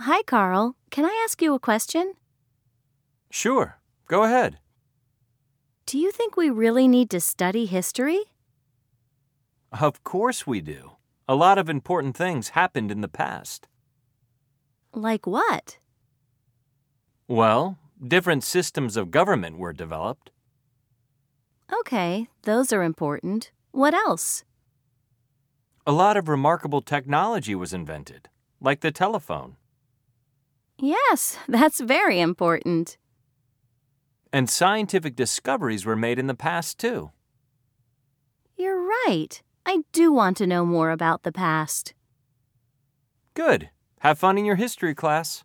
Hi, Carl. Can I ask you a question? Sure, go ahead. Do you think we really need to study history? Of course we do. A lot of important things happened in the past. Like what? Well, different systems of government were developed. Okay, those are important. What else? A lot of remarkable technology was invented, like the telephone. Yes, that's very important. And scientific discoveries were made in the past, too. You're right. I do want to know more about the past. Good. Have fun in your history class.